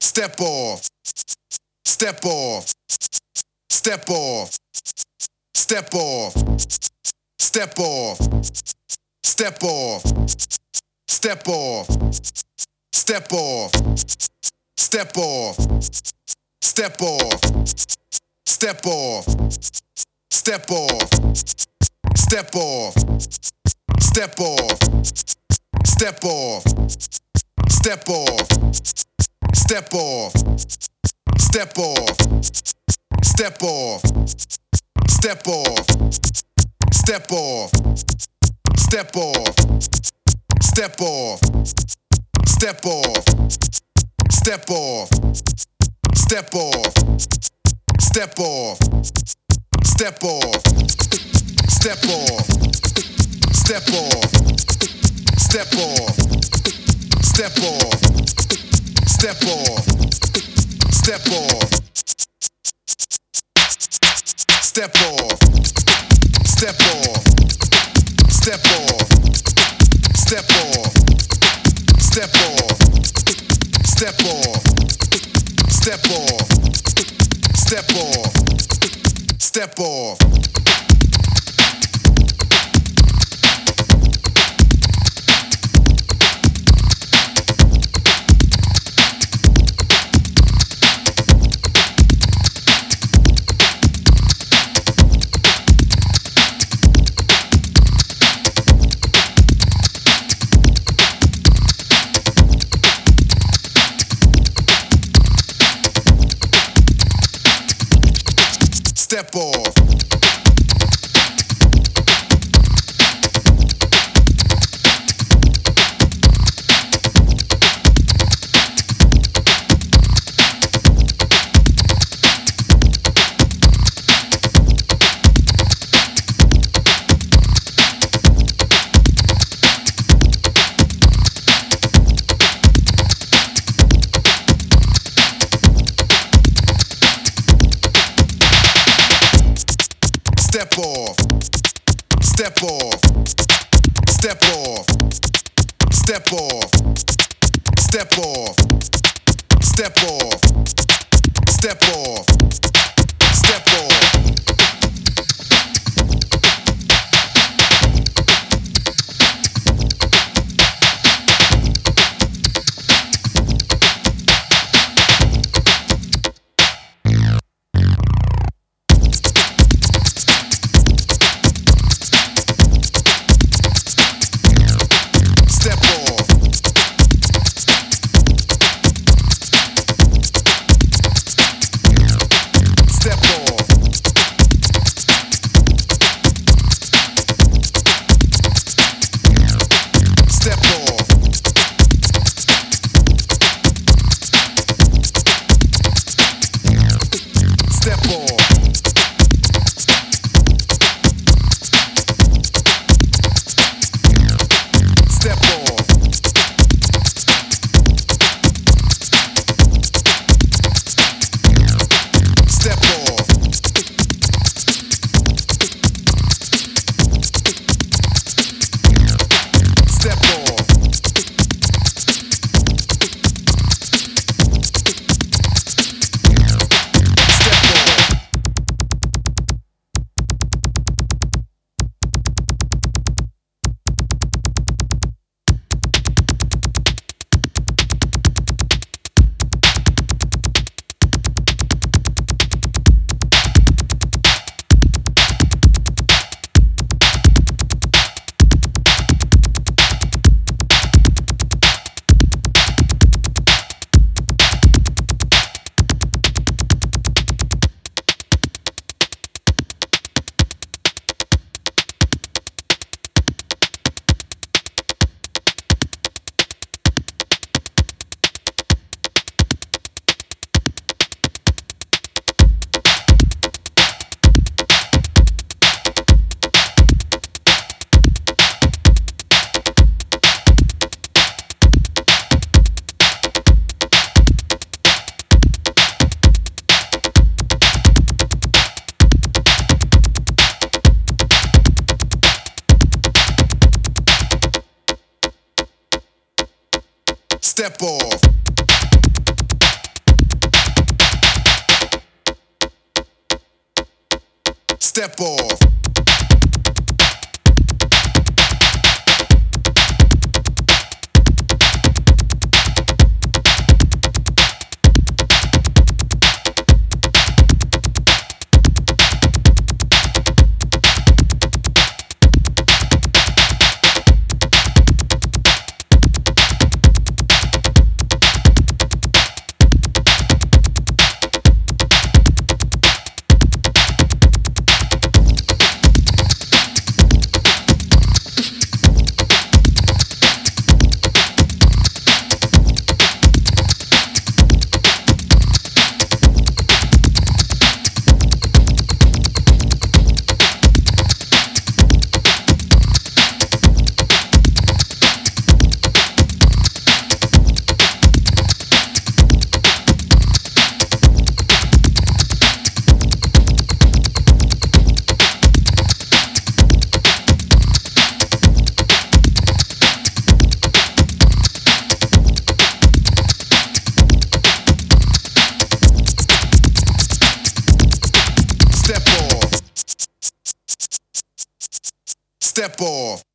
Step off. Step off. Step off. Step off. Step off. Step off. Step off. Step off. Step off. Step off. Step off. Step off. Step off. Step off. Step off. Step off. Step off. Step off. Step off. Step off. Step off. Step off. Step off. Step off. Step off. Step off. Step off. Step off. Step off. Step off. Step off. Step off. Step off. Step off. Step off. Step off. Step off. Step off. Step off. Step off. Step off. Step off. Step off. Step off. Step off. Step off. Step off. Step off. Step off. Step off. Step off. step off. Step off. Step off.